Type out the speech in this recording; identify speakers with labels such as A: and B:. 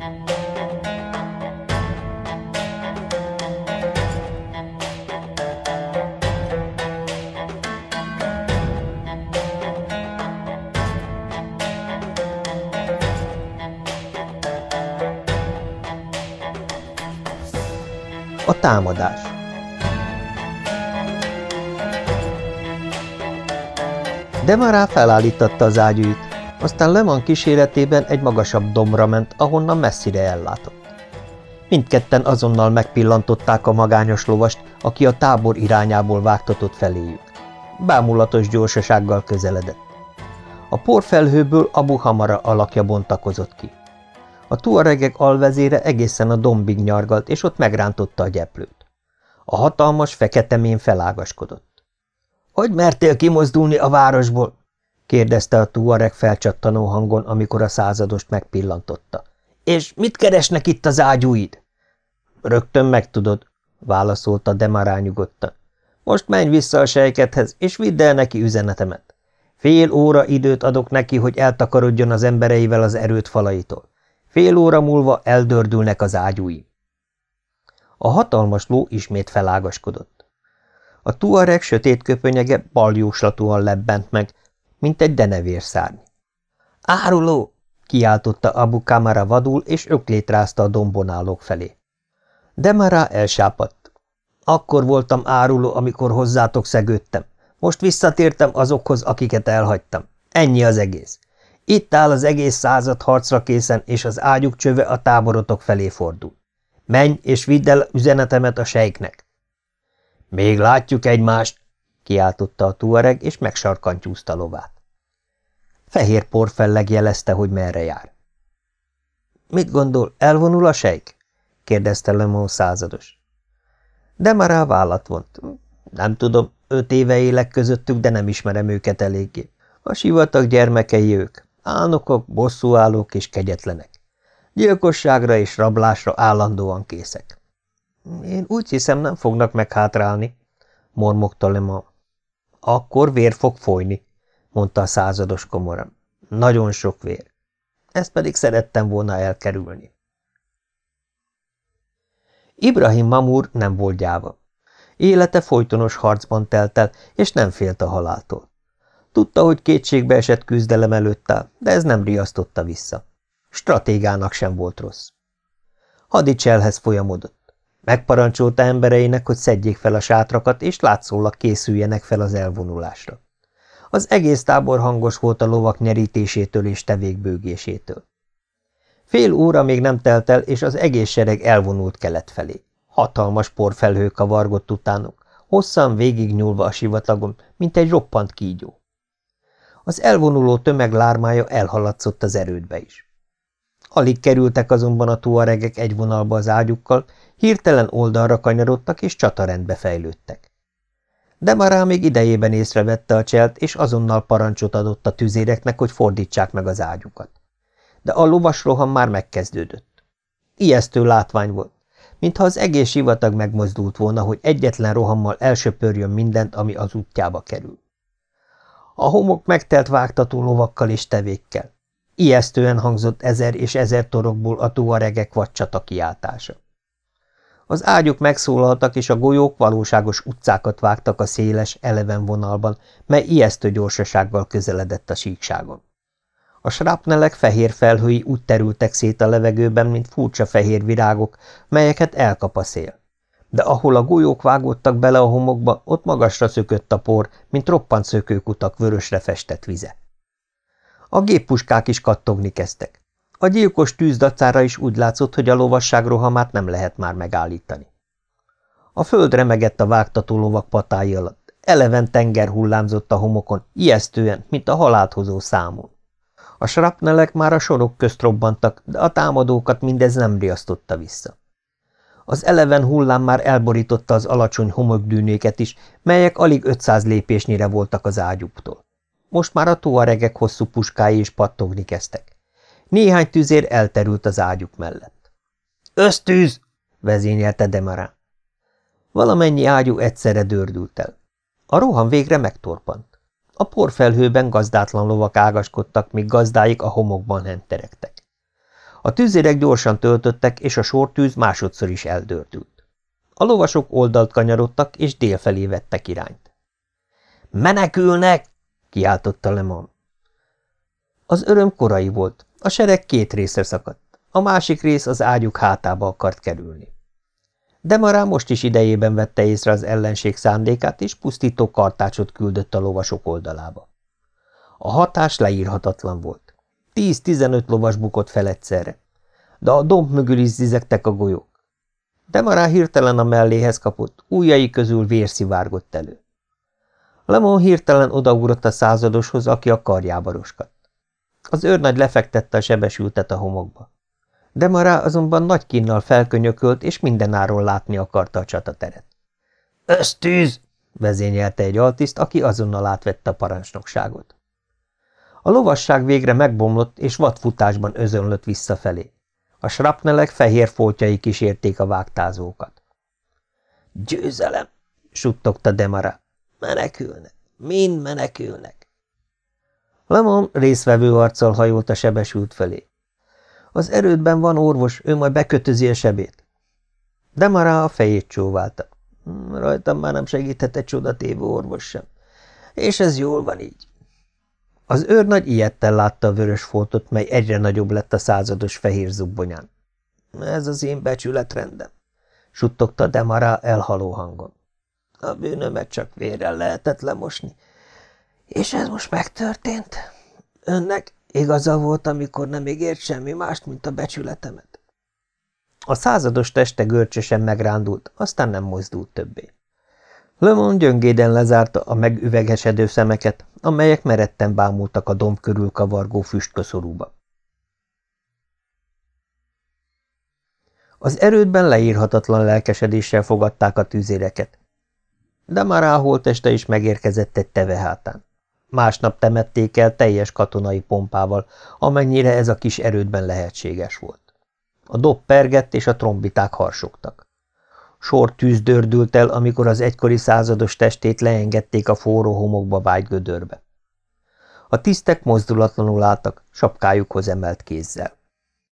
A: A támadás. Demará felállította az ágyúit, aztán Leman kíséretében egy magasabb dombra ment, ahonnan messzire ellátott. Mindketten azonnal megpillantották a magányos lovast, aki a tábor irányából vágtatott feléjük. Bámulatos gyorsasággal közeledett. A porfelhőből Abu Hamara alakja bontakozott ki. A tuaregek alvezére egészen a dombig nyargalt, és ott megrántotta a gyeplőt. A hatalmas, fekete mén felágaskodott. – Hogy mertél kimozdulni a városból? – kérdezte a tuareg felcsattanó hangon, amikor a századost megpillantotta. – És mit keresnek itt az ágyúid? – Rögtön megtudod – válaszolta Demará nyugodtan. – Most menj vissza a sejkethez, és vidd el neki üzenetemet. Fél óra időt adok neki, hogy eltakarodjon az embereivel az erőt falaitól. Fél óra múlva eldördülnek az ágyúi. A hatalmas ló ismét felágaskodott. A tuareg sötét köpönyege baljóslatúan lebbent meg, mint egy denevér szárny. – Áruló! – kiáltotta Abu Kamara vadul, és öklét rázta a dombonálók felé. Demara elsápadt. Akkor voltam áruló, amikor hozzátok szegődtem. Most visszatértem azokhoz, akiket elhagytam. Ennyi az egész. Itt áll az egész század harcra készen, és az ágyuk csöve a táborotok felé fordul. Menj, és vidd el üzenetemet a sejknek. Még látjuk egymást, kiáltotta a tuareg, és megsarkantyúzta lovát. Fehér porfelleg jelezte, hogy merre jár. Mit gondol, elvonul a sejk? kérdezte Lemon százados. De már vállat vont. Nem tudom, öt éve élek közöttük, de nem ismerem őket eléggé. A sivatag gyermekei ők. Álnokok, bosszúállók és kegyetlenek. Gyilkosságra és rablásra állandóan készek. Én úgy hiszem, nem fognak meghátrálni, mormogta Lema. Akkor vér fog folyni, mondta a százados komoran. Nagyon sok vér. Ezt pedig szerettem volna elkerülni. Ibrahim Mamur nem volt gyáva. Élete folytonos harcban telt el, és nem félt a haláltól. Tudta, hogy kétségbe esett küzdelem előtt áll, de ez nem riasztotta vissza. Stratégának sem volt rossz. Hadicselhez folyamodott. Megparancsolta embereinek, hogy szedjék fel a sátrakat, és látszólag készüljenek fel az elvonulásra. Az egész tábor hangos volt a lovak nyerítésétől és tevékbőgésétől. Fél óra még nem telt el, és az egész sereg elvonult kelet felé. Hatalmas porfelhő kavargott utánuk, hosszan végignyúlva a sivatagon, mint egy roppant kígyó. Az elvonuló tömeg lármája elhaladszott az erődbe is. Alig kerültek azonban a tuaregek egy vonalba az ágyukkal, hirtelen oldalra kanyarodtak és csatarendbe fejlődtek. De már még idejében észrevette a cselt, és azonnal parancsot adott a tüzéreknek, hogy fordítsák meg az ágyukat. De a lovas roham már megkezdődött. Ijesztő látvány volt, mintha az egész sivatag megmozdult volna, hogy egyetlen rohammal elsöpörjön mindent, ami az útjába kerül. A homok megtelt vágtató lovakkal és tevékkel. Ijesztően hangzott ezer és ezer torokból a tuaregek vadcsata kiáltása. Az ágyuk megszólaltak, és a golyók valóságos utcákat vágtak a széles, eleven vonalban, mely ijesztő gyorsasággal közeledett a síkságon. A srápnelek fehér felhői úgy terültek szét a levegőben, mint furcsa fehér virágok, melyeket elkap a szél de ahol a golyók vágódtak bele a homokba, ott magasra szökött a por, mint roppant szökőkutak vörösre festett vize. A géppuskák is kattogni kezdtek. A gyilkos tűz dacára is úgy látszott, hogy a lovasság rohamát nem lehet már megállítani. A föld remegett a vágtató lovak patái alatt, eleven tenger hullámzott a homokon, ijesztően, mint a halált hozó számon. A srapnelek már a sorok közt robbantak, de a támadókat mindez nem riasztotta vissza. Az eleven hullám már elborította az alacsony homokdűnéket is, melyek alig 500 lépésnyire voltak az ágyuktól. Most már a tuaregek hosszú puskái is pattogni kezdtek. Néhány tüzér elterült az ágyuk mellett. – Ösztűz! – vezényelte Demarán. Valamennyi ágyú egyszerre dördült el. A roham végre megtorpant. A porfelhőben gazdátlan lovak ágaskodtak, míg gazdáik a homokban henteregtek. A tűzérek gyorsan töltöttek, és a sortűz másodszor is eldördült. A lovasok oldalt kanyarodtak, és délfelé vettek irányt. – Menekülnek! – kiáltotta Lemon. Az öröm korai volt. A sereg két részre szakadt. A másik rész az ágyuk hátába akart kerülni. De Mará most is idejében vette észre az ellenség szándékát, és pusztító kartácsot küldött a lovasok oldalába. A hatás leírhatatlan volt. Tíz-tizenöt lovas bukott fel egyszerre, de a domb mögül is zizegtek a golyók. De Mará hirtelen a melléhez kapott, ujjai közül vér szivárgott elő. Lemon hirtelen odaugrott a századoshoz, aki a karjába roskadt. Az őrnagy lefektette a sebesültet a homokba. De Mará azonban nagy kinnal felkönyökölt, és mindenáról látni akarta a csatateret. – Ösztűz! – vezényelte egy altiszt, aki azonnal átvette a parancsnokságot. A lovasság végre megbomlott, és vadfutásban özönlött visszafelé. A srapnelek fehér foltjai kísérték a vágtázókat. – Győzelem! – suttogta Demara. – Menekülnek! Mind menekülnek! Lemon részvevő arccal hajolt a sebesült felé. Az erődben van orvos, ő majd bekötözi a sebét. Demara a fejét csóválta. Hm, rajtam már nem segíthet egy csodatévő orvos sem. És ez jól van így. Az őrnagy ilyettel látta a vörös foltot, mely egyre nagyobb lett a százados fehér zubbonyán. Ez az én becsületrendem, suttogta Demara elhaló hangon. A bűnömet csak vérrel lehetett lemosni. És ez most megtörtént? Önnek igaza volt, amikor nem ígért semmi mást, mint a becsületemet. A százados teste görcsösen megrándult, aztán nem mozdult többé. Lemon gyöngéden lezárta a megüvegesedő szemeket, amelyek meretten bámultak a domb körül kavargó füstköszorúba. Az erődben leírhatatlan lelkesedéssel fogadták a tűzéreket. De már a holteste is megérkezett egy teve hátán. Másnap temették el teljes katonai pompával, amennyire ez a kis erődben lehetséges volt. A dob pergett, és a trombiták harsogtak. Sor tűz dördült el, amikor az egykori százados testét leengedték a forró homokba vágy gödörbe. A tisztek mozdulatlanul álltak, sapkájukhoz emelt kézzel.